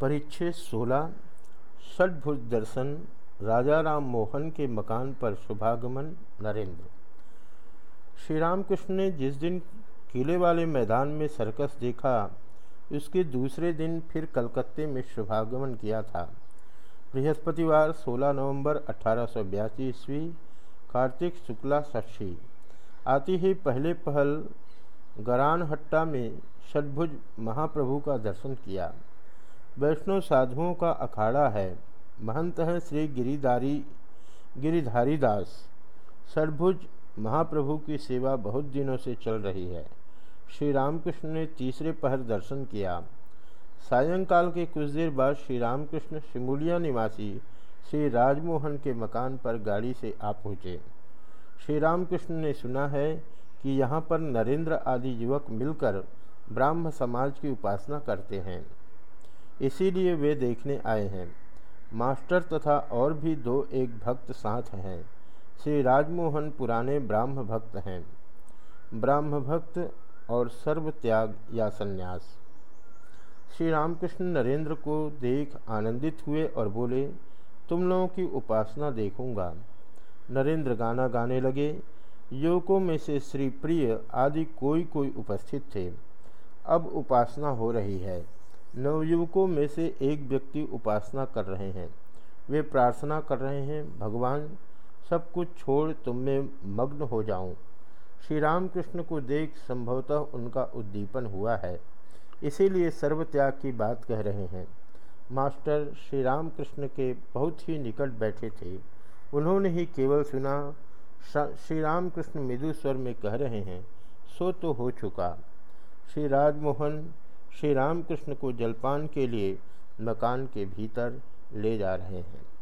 परिच्छेद सोलह, षडभुज दर्शन राजा राम मोहन के मकान पर शुभागमन, नरेंद्र। श्री रामकृष्ण ने जिस दिन किले वाले मैदान में सर्कस देखा, उसके दूसरे दिन फिर कलकत्ते में शुभागमन किया था। बृहस्पतिवार 16 नवंबर अठारह ईस्वी, कार्तिक शुक्ला षष्ठी। आती ही पहले पहल गरानहट्टा में षटभुज महाप्रभु का दर्शन किया। वैष्णव साधुओं का अखाड़ा है। महंत हैं श्री गिरिधारी गिरिधारी दास सरभुज महाप्रभु की सेवा बहुत दिनों से चल रही है। श्री रामकृष्ण ने तीसरे पहर दर्शन किया। सायंकाल के कुछ देर बाद श्री रामकृष्ण शिमुलिया निवासी श्री राजमोहन के मकान पर गाड़ी से आ पहुँचे। श्री रामकृष्ण ने सुना है कि यहाँ पर नरेंद्र आदि युवक मिलकर ब्राह्म समाज की उपासना करते हैं। इसीलिए वे देखने आए हैं। मास्टर तथा और भी दो एक भक्त साथ हैं। श्री राजमोहन पुराने ब्राह्म भक्त हैं। ब्राह्म भक्त और सर्व त्याग या संन्यास। श्री रामकृष्ण नरेंद्र को देख आनंदित हुए और बोले, तुम लोगों की उपासना देखूँगा। नरेंद्र गाना गाने लगे। युवकों में से श्री प्रिय आदि कोई कोई उपस्थित थे। अब उपासना हो रही है। नवयुवकों में से एक व्यक्ति उपासना कर रहे हैं। वे प्रार्थना कर रहे हैं, भगवान, सब कुछ छोड़ तुम में मग्न हो जाऊँ। श्री रामकृष्ण को देख संभवतः उनका उद्दीपन हुआ है। इसीलिए सर्वत्याग की बात कह रहे हैं। मास्टर श्री रामकृष्ण के बहुत ही निकट बैठे थे। उन्होंने ही केवल सुना, श्री रामकृष्ण मृदु स्वर में कह रहे हैं, सो तो हो चुका। श्री राजमोहन श्री रामकृष्ण को जलपान के लिए मकान के भीतर ले जा रहे हैं।